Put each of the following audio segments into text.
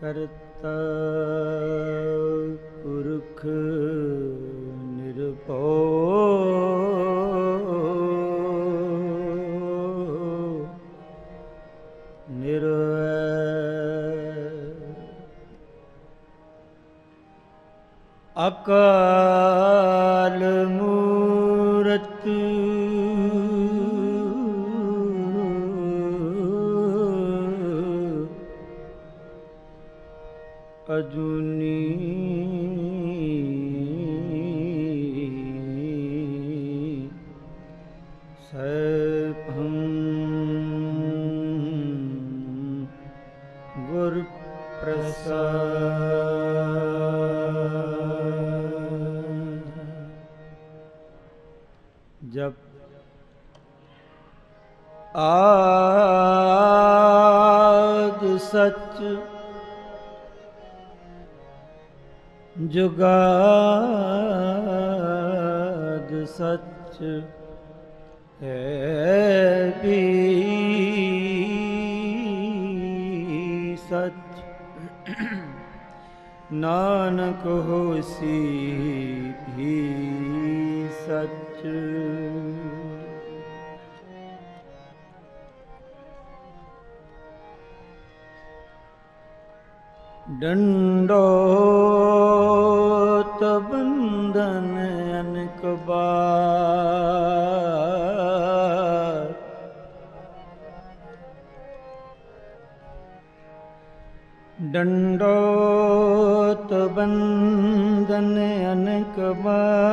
ਕਰਤਾ। ਪੁਰਖ ਨਿਰਭਉ। ਨਿਰਵੈਰ ਅਕਾਲ ਪ੍ਰਸਾਦ ਜਪ ਆਦ ਸੱਚ ਜੁਗਾਦ ਸਚ ਹੈ ਵੀ ਨਾਨਕ ਹੋਸੀ ਵੀ ਸੱਚ। ਡੰਡੋਤ ਬੰਦਨ ਅਨਕ ਬਾਰ। ਡੰਡੋਤ ਬੰਦਨ ਅਨਕ ਬਾਰ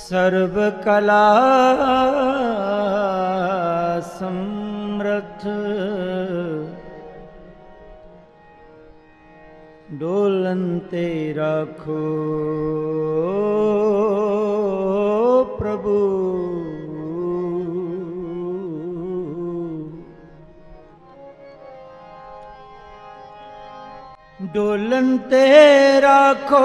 ਸਰਬ ਕਲਾ ਸਮਰਥ ਡੋਲਨ ਤੇ ਡੋਲਨ ਤੇ ਰਾਖੋ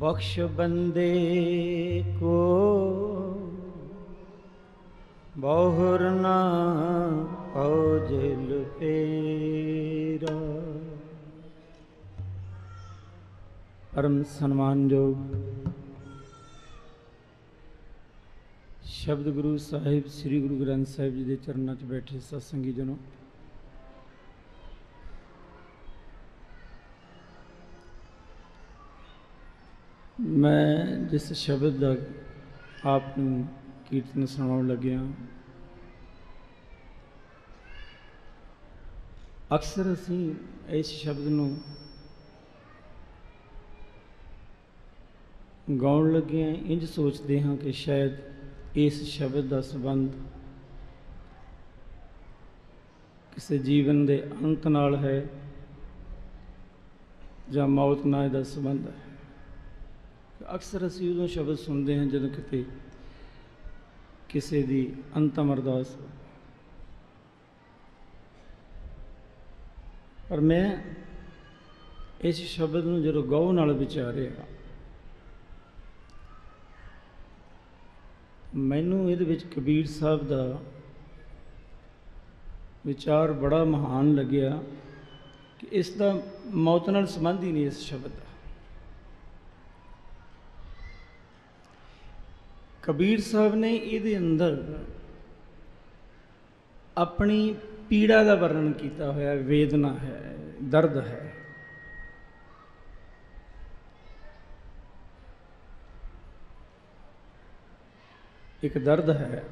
ਬਖਸ਼ ਬੰਦੇ ਕੋ। ਬਹੁਰ ਨਾ ਔਜਲ ਫੇਰਾ। ਪਰਮ ਸਨਮਾਨਯੋਗ ਸ਼ਬਦ ਗੁਰੂ ਸਾਹਿਬ, ਸ੍ਰੀ ਗੁਰੂ ਗ੍ਰੰਥ ਸਾਹਿਬ ਜੀ ਦੇ ਚਰਨਾਂ 'ਚ ਬੈਠੇ ਸਤਸੰਗੀ ਜਨੋ। ਮੈਂ ਜਿਸ ਸ਼ਬਦ ਦਾ ਆਪ ਨੂੰ ਕੀਰਤਨ ਸੁਣਾਉਣ ਲੱਗਿਆ ਅਕਸਰ ਅਸੀਂ ਇਸ ਸ਼ਬਦ ਨੂੰ ਗਾਉਣ ਲੱਗੇ ਹਾਂ ਇੰਜ ਸੋਚਦੇ ਹਾਂ ਕਿ ਸ਼ਾਇਦ ਇਸ ਸ਼ਬਦ ਦਾ ਸੰਬੰਧ ਕਿਸੇ ਜੀਵਨ ਦੇ ਅੰਤ ਨਾਲ ਹੈ ਜਾਂ ਮੌਤ ਨਾਲ ਇਹਦਾ ਸੰਬੰਧ ਹੈ। ਅਕਸਰ ਅਸੀਂ ਉਦੋਂ ਸ਼ਬਦ ਸੁਣਦੇ ਹਾਂ ਜਦੋਂ ਕਿਤੇ ਕਿਸੇ ਦੀ ਅੰਤਮ ਅਰਦਾਸ ਹੋ ਪਰ ਮੈਂ ਇਸ ਸ਼ਬਦ ਨੂੰ ਜਦੋਂ ਗਉ ਨਾਲ ਵਿਚਾਰਿਆ, ਮੈਨੂੰ ਇਹਦੇ ਵਿੱਚ ਕਬੀਰ ਸਾਹਿਬ ਦਾ ਵਿਚਾਰ ਬੜਾ ਮਹਾਨ ਲੱਗਿਆ ਕਿ ਇਸ ਦਾ ਮੌਤ ਨਾਲ ਸੰਬੰਧ ਹੀ ਨਹੀਂ ਇਸ ਸ਼ਬਦ ਦਾ। ਕਬੀਰ ਸਾਹਿਬ ਨੇ ਇਹਦੇ ਅੰਦਰ ਆਪਣੀ ਪੀੜਾ ਦਾ ਵਰਣਨ ਕੀਤਾ ਹੋਇਆ, ਵੇਦਨਾ ਹੈ, ਦਰਦ ਹੈ। ਇੱਕ ਦਰਦ ਹੈ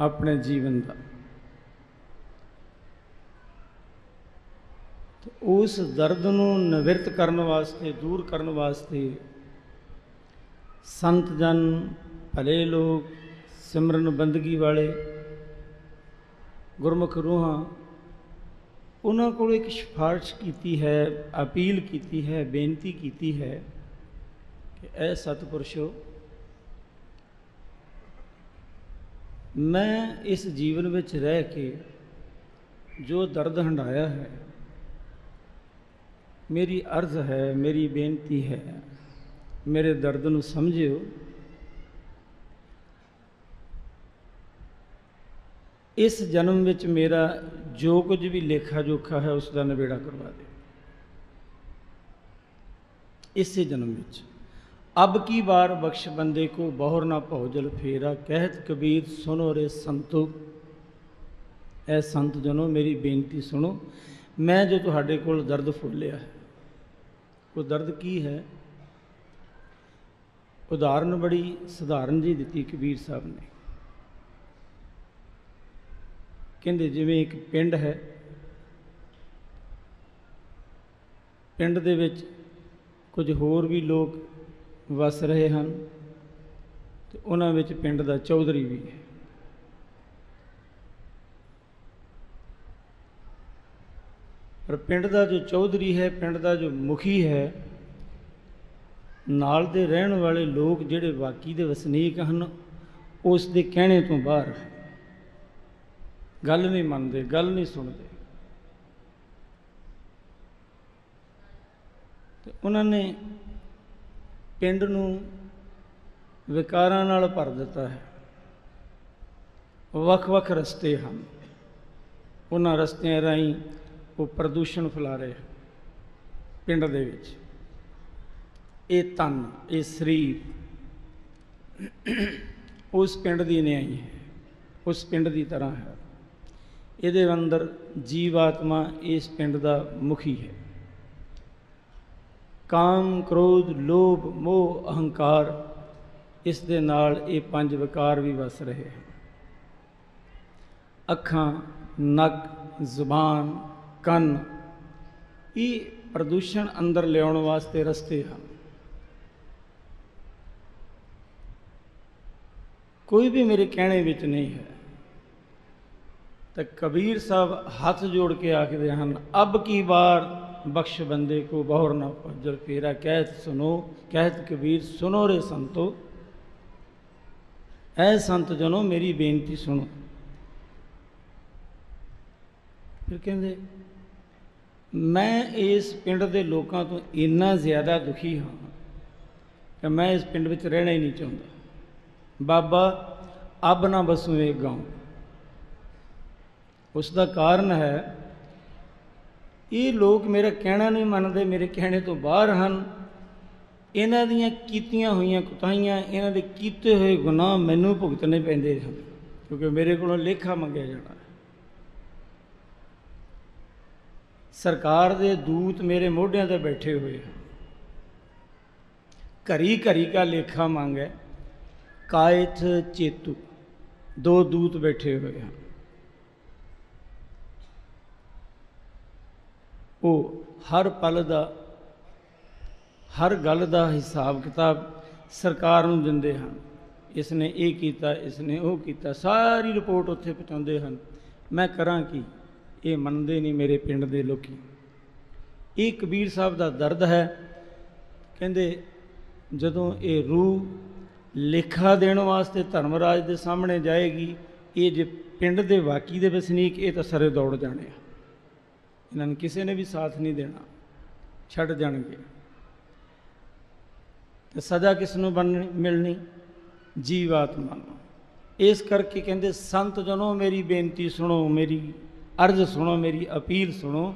ਆਪਣੇ ਜੀਵਨ ਦਾ। ਉਸ ਦਰਦ ਨੂੰ ਨਿਵਰਤ ਕਰਨ ਵਾਸਤੇ, ਦੂਰ ਕਰਨ ਵਾਸਤੇ ਸੰਤ ਜਨ ਭਲੇ ਲੋਕ, ਸਿਮਰਨ ਬੰਦਗੀ ਵਾਲੇ, ਗੁਰਮੁਖ ਰੂਹਾਂ, ਉਹਨਾਂ ਕੋਲ ਇੱਕ ਸਿਫਾਰਿਸ਼ ਕੀਤੀ ਹੈ, ਅਪੀਲ ਕੀਤੀ ਹੈ, ਬੇਨਤੀ ਕੀਤੀ ਹੈ ਕਿ ਐ ਸਤਿਪੁਰਸ਼ੋ, ਮੈਂ ਇਸ ਜੀਵਨ ਵਿੱਚ ਰਹਿ ਕੇ ਜੋ ਦਰਦ ਹੰਡਾਇਆ ਹੈ, ਮੇਰੀ ਅਰਜ਼ ਹੈ, ਮੇਰੀ ਬੇਨਤੀ ਹੈ, ਮੇਰੇ ਦਰਦ ਨੂੰ ਸਮਝਿਓ। ਇਸ ਜਨਮ ਵਿੱਚ ਮੇਰਾ ਜੋ ਕੁਝ ਵੀ ਲੇਖਾ ਜੋਖਾ ਹੈ, ਉਸ ਦਾ ਨਿਬੇੜਾ ਕਰਵਾ ਦੇ। ਇਸੇ ਜਨਮ ਵਿੱਚ। ਅਬ ਕੀ ਬਾਰ ਬਖਸ਼ ਬੰਦੇ ਕੋ, ਬਹੁਰ ਨਾ ਭੌਜਲ ਫੇਰਾ। ਕਹਿਤ ਕਬੀਰ ਸੁਨੋ ਰੇ ਸੰਤੋ। ਐ ਸੰਤ ਜਨੋ, ਮੇਰੀ ਬੇਨਤੀ ਸੁਣੋ। ਮੈਂ ਜੋ ਤੁਹਾਡੇ ਕੋਲ ਦਰਦ ਫੁੱਲਿਆ ਹੈ, ਉਹ ਦਰਦ ਕੀ ਹੈ? ਉਦਾਹਰਨ ਬੜੀ ਸਧਾਰਨ ਜੀ ਦਿੱਤੀ ਕਬੀਰ ਸਾਹਿਬ ਨੇ। ਕਹਿੰਦੇ ਜਿਵੇਂ ਇੱਕ ਪਿੰਡ ਹੈ, ਪਿੰਡ ਦੇ ਵਿੱਚ ਕੁਝ ਹੋਰ ਵੀ ਲੋਕ ਵਸ ਰਹੇ ਹਨ ਤੇ ਉਹਨਾਂ ਵਿੱਚ ਪਿੰਡ ਦਾ ਚੌਧਰੀ ਵੀ ਹੈ। ਪਰ ਪਿੰਡ ਦਾ ਜੋ ਚੌਧਰੀ ਹੈ, ਪਿੰਡ ਦਾ ਜੋ ਮੁਖੀ ਹੈ, ਨਾਲ ਦੇ ਰਹਿਣ ਵਾਲੇ ਲੋਕ ਜਿਹੜੇ ਬਾਕੀ ਦੇ ਵਸਨੀਕ ਹਨ, ਉਸ ਦੇ ਕਹਿਣੇ ਤੋਂ ਬਾਹਰ ਹੈ ਗੱਲ ਨਹੀਂ ਮੰਨਦੇ, ਗੱਲ ਨਹੀਂ ਸੁਣਦੇ। ਤੇ ਉਹਨਾਂ ਨੇ ਪਿੰਡ ਨੂੰ ਵਿਕਾਰਾਂ ਨਾਲ ਭਰ ਦਿੱਤਾ ਹੈ। ਵੱਖ-ਵੱਖ ਰਸਤੇ ਹਨ। ਉਹਨਾਂ ਰਸਤਿਆਂ ਰਾਹੀਂ ਉਹ ਪ੍ਰਦੂਸ਼ਣ ਫੈਲਾ ਰਹੇ ਪਿੰਡ ਦੇ ਵਿੱਚ। ਇਹ ਤਨ ਇਹ ਸਰੀਰ ਉਸ ਪਿੰਡ ਦੀ ਨਿਆਈ ਹੈ, ਉਸ ਪਿੰਡ ਦੀ ਤਰ੍ਹਾਂ ਹੈ। ਇਹਦੇ ਅੰਦਰ ਜੀਵਾਤਮਾ ਇਸ ਪਿੰਡ ਦਾ ਮੁਖੀ ਹੈ। ਕਾਮ, ਕ੍ਰੋਧ, ਲੋਭ, ਮੋਹ, ਅਹੰਕਾਰ ਇਸ ਦੇ ਨਾਲ ਇਹ ਪੰਜ ਵਿਕਾਰ ਵੀ ਵਸ ਰਹੇ ਹਨ। ਅੱਖਾਂ, ਨੱਕ, ਜ਼ੁਬਾਨ, ਕੰਨ ਇਹ ਪ੍ਰਦੂਸ਼ਣ ਅੰਦਰ ਲਿਆਉਣ ਵਾਸਤੇ ਰਸਤੇ ਹਨ। ਕੋਈ ਵੀ ਮੇਰੇ ਕਹਿਣੇ ਵਿੱਚ ਨਹੀਂ ਹੈ। ਤਾਂ ਕਬੀਰ ਸਾਹਿਬ ਹੱਥ ਜੋੜ ਕੇ ਆਖਦੇ ਹਨ, ਅਬ ਕੀ ਵਾਰ ਬਖਸ਼ ਬੰਦੇ ਕੋ ਬਹੁਰ ਨਾ ਪਜਰ ਫੇਰਾ ਕਹਿਤ ਸੁਨੋ ਕਹਿਤ ਕਬੀਰ ਸੁਨੋ ਰੇ ਸੰਤੋ। ਐ ਸੰਤ ਜਨੋ, ਮੇਰੀ ਬੇਨਤੀ ਸੁਣੋ। ਫਿਰ ਕਹਿੰਦੇ, ਮੈਂ ਇਸ ਪਿੰਡ ਦੇ ਲੋਕਾਂ ਤੋਂ ਇੰਨਾ ਜ਼ਿਆਦਾ ਦੁਖੀ ਹਾਂ ਕਿ ਮੈਂ ਇਸ ਪਿੰਡ ਵਿੱਚ ਰਹਿਣਾ ਹੀ ਨਹੀਂ ਚਾਹੁੰਦਾ। ਬਾਬਾ, ਅਬ ਨਾ ਬਸੂ ਇਹ ਗਾਉਂ। ਉਸ ਦਾ ਕਾਰਨ ਹੈ, ਇਹ ਲੋਕ ਮੇਰਾ ਕਹਿਣਾ ਨਹੀਂ ਮੰਨਦੇ, ਮੇਰੇ ਕਹਿਣੇ ਤੋਂ ਬਾਹਰ ਹਨ। ਇਹਨਾਂ ਦੀਆਂ ਕੀਤੀਆਂ ਹੋਈਆਂ ਕੁਤਾਹੀਆਂ, ਇਹਨਾਂ ਦੇ ਕੀਤੇ ਹੋਏ ਗੁਨਾਹ ਮੈਨੂੰ ਭੁਗਤਣੇ ਪੈਂਦੇ ਹਨ, ਕਿਉਂਕਿ ਮੇਰੇ ਕੋਲੋਂ ਲੇਖਾ ਮੰਗਿਆ ਜਾਣਾ ਸਰਕਾਰ ਦੇ ਦੂਤ ਮੇਰੇ ਮੋਢਿਆਂ ਤੇ ਬੈਠੇ ਹੋਏ ਹਨ। ਘਰੀ ਘਰੀ ਕਾ ਲੇਖਾ ਮੰਗੇ, ਕਾਇਥ ਚੇਤੂ, ਦੋ ਦੂਤ ਬੈਠੇ ਹੋਏ ਹਨ। ਉਹ ਹਰ ਪਲ ਦਾ, ਹਰ ਗੱਲ ਦਾ ਹਿਸਾਬ ਕਿਤਾਬ ਸਰਕਾਰ ਨੂੰ ਦਿੰਦੇ ਹਨ। ਇਸ ਨੇ ਇਹ ਕੀਤਾ ਇਸ ਨੇ ਉਹ ਕੀਤਾ, ਸਾਰੀ ਰਿਪੋਰਟ ਉੱਥੇ ਪਹੁੰਚਾਉਂਦੇ ਹਨ। ਮੈਂ ਕਰਾਂ ਕੀ? ਇਹ ਮੰਨਦੇ ਨਹੀਂ ਮੇਰੇ ਪਿੰਡ ਦੇ ਲੋਕੀ। ਇਹ ਕਬੀਰ ਸਾਹਿਬ ਦਾ ਦਰਦ ਹੈ। ਕਹਿੰਦੇ, ਜਦੋਂ ਇਹ ਰੂਹ ਲੇਖਾ ਦੇਣ ਵਾਸਤੇ ਧਰਮਰਾਜ ਦੇ ਸਾਹਮਣੇ ਜਾਏਗੀ, ਇਹ ਜੇ ਪਿੰਡ ਦੇ ਵਾਕੀ ਦੇ ਵਸਨੀਕ, ਇਹ ਤਾਂ ਸਰੇ ਦੌੜ ਜਾਣੇ ਆ। ਇਹਨਾਂ ਨੂੰ ਕਿਸੇ ਨੇ ਵੀ ਸਾਥ ਨਹੀਂ ਦੇਣਾ, ਛੱਡ ਜਾਣਗੇ। ਤੇ ਸਜ਼ਾ ਕਿਸ ਨੂੰ ਬਣਨੀ, ਮਿਲਣੀ? ਜੀਵਾਤਮਾ ਨੂੰ। ਇਸ ਕਰਕੇ ਕਹਿੰਦੇ, ਸੰਤ ਜਨੋ ਮੇਰੀ ਬੇਨਤੀ ਸੁਣੋ, ਮੇਰੀ ਅਰਜ਼ ਸੁਣੋ, ਮੇਰੀ ਅਪੀਲ ਸੁਣੋ।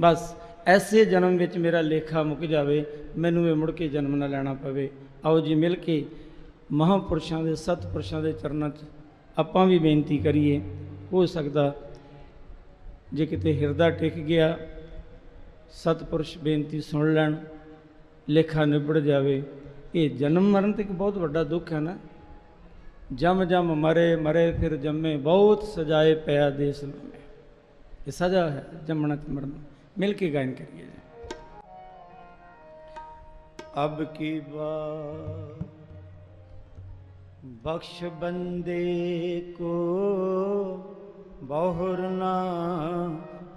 ਬਸ ਐਸੇ ਜਨਮ ਵਿੱਚ ਮੇਰਾ ਲੇਖਾ ਮੁੱਕ ਜਾਵੇ, ਮੈਨੂੰ ਇਹ ਮੁੜ ਕੇ ਜਨਮ ਨਾ ਲੈਣਾ ਪਵੇ। ਆਓ ਜੀ, ਮਿਲ ਕੇ ਮਹਾਂਪੁਰਸ਼ਾਂ ਦੇ, ਸਤਪੁਰਸ਼ਾਂ ਦੇ ਚਰਨਾਂ 'ਚ ਆਪਾਂ ਵੀ ਬੇਨਤੀ ਕਰੀਏ, ਹੋ ਸਕਦਾ ਜੇ ਕਿਤੇ ਹਿਰਦਾ ਟਿਕ ਗਿਆ ਸਤਪੁਰਸ਼ ਬੇਨਤੀ ਸੁਣ ਲੈਣ ਲੇਖਾ ਨਿਬੜ ਜਾਵੇ ਇਹ ਜਨਮ ਮਰਨ ਤੇ ਇੱਕ ਬਹੁਤ ਵੱਡਾ ਦੁੱਖ ਹੈ ਨਾ ਜਮ ਜਮ ਮਰੇ ਮਰੇ ਫਿਰ ਜੰਮੇ ਬਹੁਤ ਸਜਾਏ ਪਿਆ ਦੇਸ ਲੰਮੇ ਇਹ ਸਜ਼ਾ ਹੈ ਜੰਮਣਾ ਤੇ ਮਰਨਾ ਮਿਲ ਕੇ ਗਾਇਨ ਕਰੀਏ ਜੀ ਅਬ ਕੀ ਬਾਤ ਬਖਸ਼ ਬੰਦੇ ਕੋ ਬਹੁਰ ਨਾ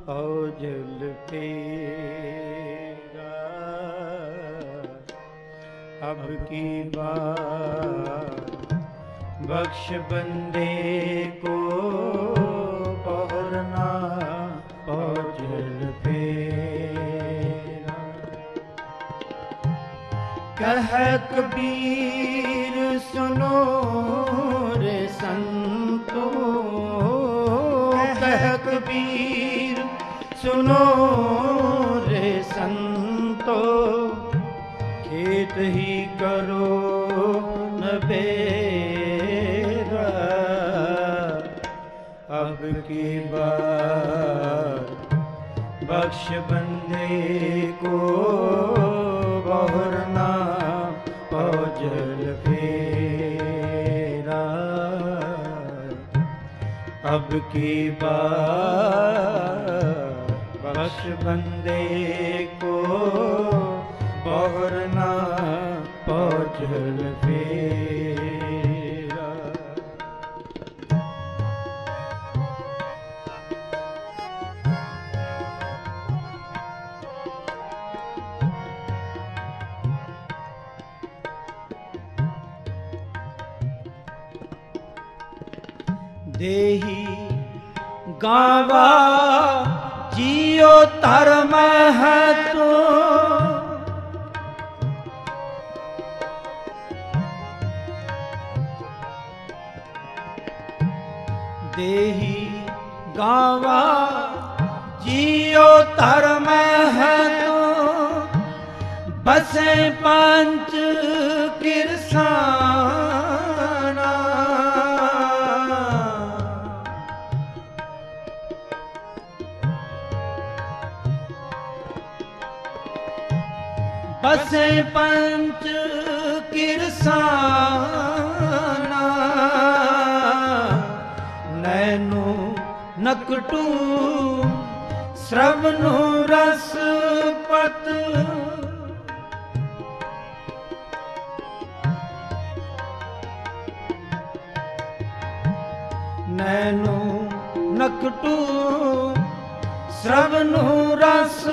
ਔਜਲ ਤੇਰਾ। ਅਬ ਕੀ ਬਾਤ ਬਖਸ਼ ਬੰਦੇ ਕੋ ਬਹੁਰ ਨਾ ਔਜਲ ਤੇਰਾ। ਕਹਿ ਕਬੀਰ ਸੁਨੋ ਬਖਸ਼ ਬੰਦੇ ਕੋ ਬਹੁਰ ਨਾ ਪਹੁਜਲ ਫੇਰਾ। ਅਬ ਕੀ ਬਾਰ ਬਖਸ਼ ਬੰਦੇ ਦੇਹੀ ਗਾਵਾ ਜੀਉ ਧਰਮ ਹੈ ਤੂੰ। ਦੇਹੀ ਗਾਵਾ ਜੀਉ ਧਰਮ ਹੈ ਤੂੰ। ਬਸੇ ਪੰਜ ਕਿਰਸਾਨਾ ਬਸੇ ਪੰਚ ਕਿਰਸਾਨਾ। ਨੈਨੋ ਨਕਟੂ ਸ਼ਰਵਨੋ ਰਸ ਪਤ ਨੈਨੋ ਨਕਟੂ ਸ਼ਰਵਨੋ ਰਸ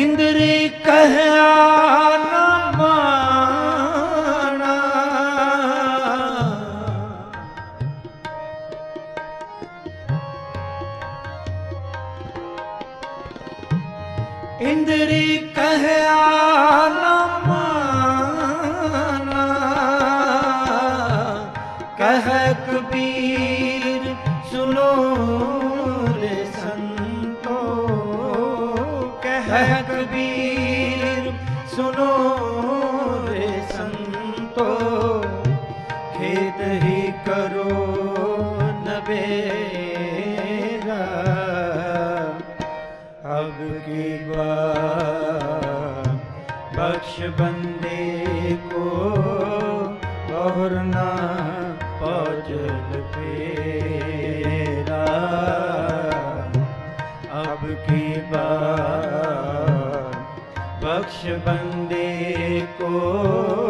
ਇੰਦਰੀ ਕਹਿਆ ਨਾ ਮਾਣਾ। ਇੰਦਰੀ ਕਹਿਆ ਨਾ बख्श बंदे को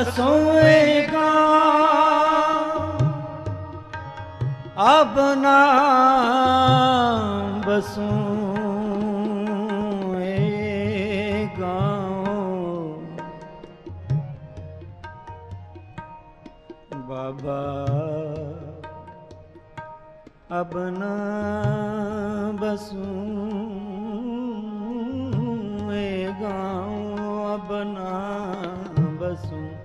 ਅਸੋਏਗਾ ਅਬ ਨਾ ਬਸੂਏਗਾ। ਬਾਬਾ ਅਬ ਨਾ ਬਸੂਏਗਾ। ਅਬ ਨਾ ਬਸੂ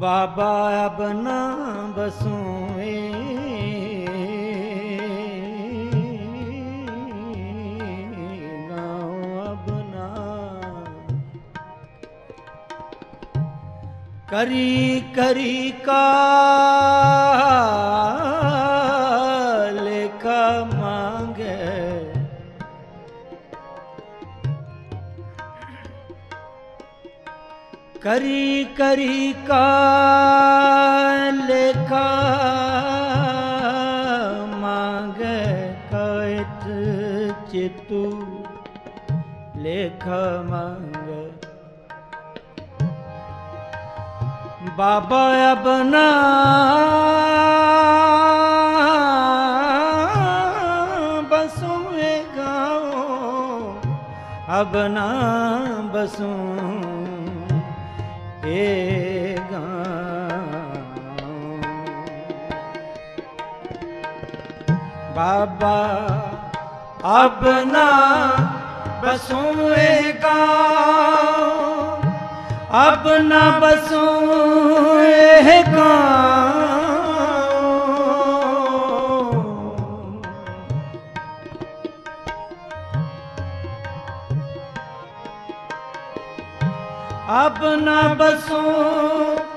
ਬਾਬਾ ਅਬਨਾ ਬਸੂਏ। ਕਰੀ ਕਰੀ ਕਾ ਕਰੀ ਕਰੀ ਕਾ ਲੇਖਾ ਮੰਗ ਕੈਤ ਚਿਤੂ ਲੇਖ ਮੰਗ। ਬਾਬਾ ਅਬਨਾ ਬਸੂਏ ਗਾਉ ਅਬਨਾ ਬਸੂ ਬਾਬਾ ਅਬ ਨਾ ਬਸੂਏਗਾ ਅਬ ਨਾ ਬਸੂਏਗਾ ਅਬ ਨਾ ਬਸੂਏਗਾ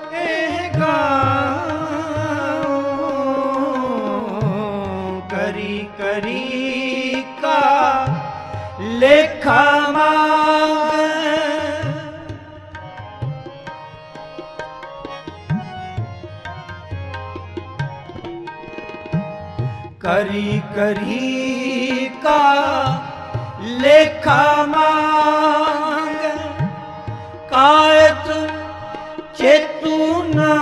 ਲੇਖਾ ਮੰਗ। ਕਰੀ ਕਰੀ ਕਾ ਲੇਖਾ ਮੰਗ। ਕਾਇਤ ਚੇਤੂ ਨਾ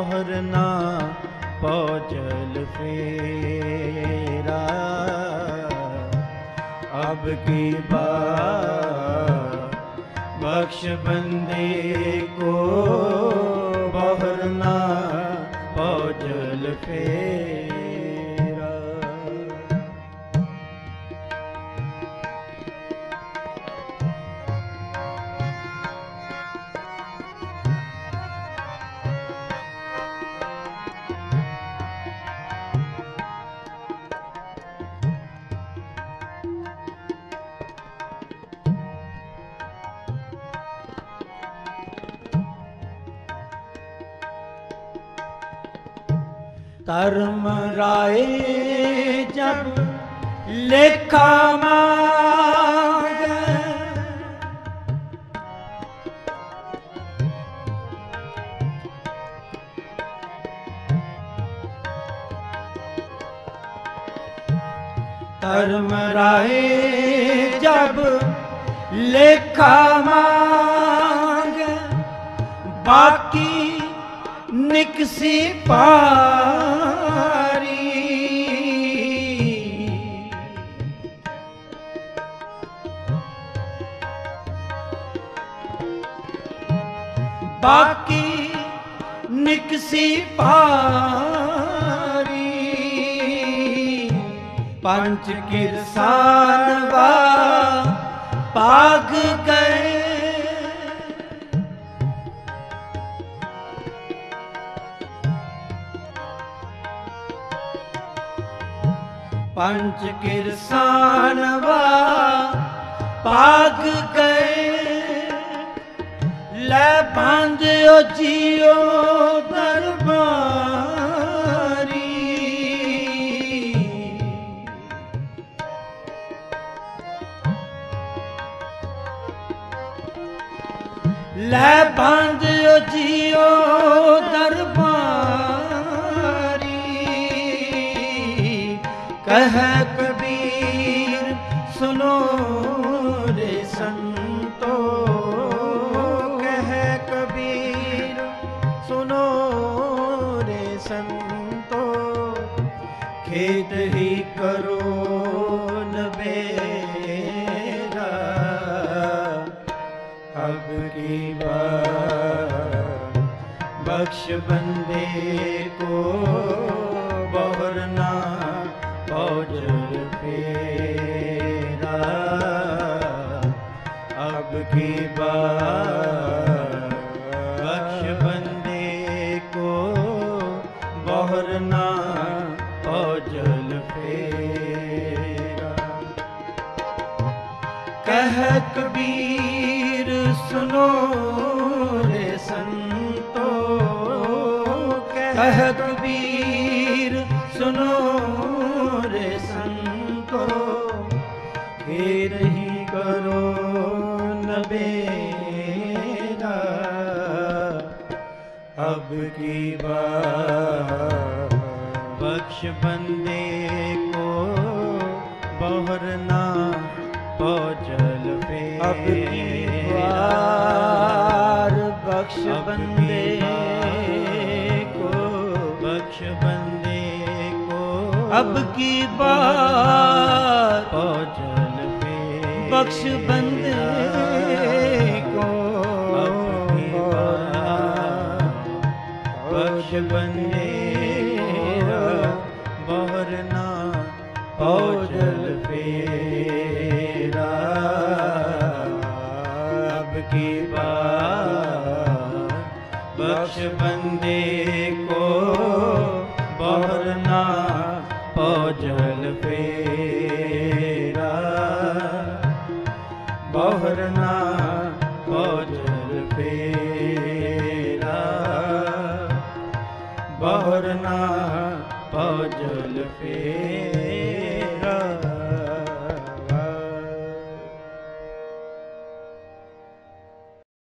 ਬਹਰ ਨਾ ਪਹੁੰਚਲ ਫੇਰਾ। ਅਬ ਕੀ ਬਾਰ ਬਖਸ਼ ਬੰਦੇ ਕੋ ਬਹਰ ਨਾ ਪਹੁੰਚਲ ਫੇਰਾ। ਧਰਮ ਰਾਏ ਜਬ ਲੇਖਾ ਮਾਂਗੇ। ਧਰਮ ਰਾਏ ਜਬ ਲੇਖਾ ਮਾਂਗੇ। ਬਾਕੀ ਨਿਕਸੀ ਪਾਰੀ ਬਾਕੀ ਨਿਕਸੀ ਭਾਰੀ। ਪੰਜ ਕਿਰਸਾਨਵਾ ਪਾਗ ਗਏ। ਪੰਜ ਕਿਰਸਾਨਵਾ ਪਾਗ ਗਏ। ਲੈ ਬਾਂਧਿਓ ਜੀਓ ਦਰਬਾਰੀ। ਲੈ ਬਾਂਧਿਓ ਜੀਓ ਦਰਬਾਰੀ। ਕਹਿ ਕਬੀਰ ਕਹਿ ਕਬੀਰ ਸੁਨੋ ਰੇ ਸੰਤੋ। ਕਹਿ ਕਬੀਰ ਸੁਨੋ ਰੇ ਸੰਤੋ। ਖੇਰ ਹੀ ਕਰੋ ਨਬੇਰਾ ਅਬ ਕੀ ਬਾਰ ਬਖਸ਼ ਬੰਦੇ ਕੋ ਬਹਰ ਕੀ ਵਾਰ ਬਖਸ਼ ਬੰਦੇ ਕੀ। ਬਖਸ਼ ਬੰਦੇ ਕੋ। ਅਬ ਕੀ ਬਾਰ ਬਖਸ਼ ਬੰਦੇ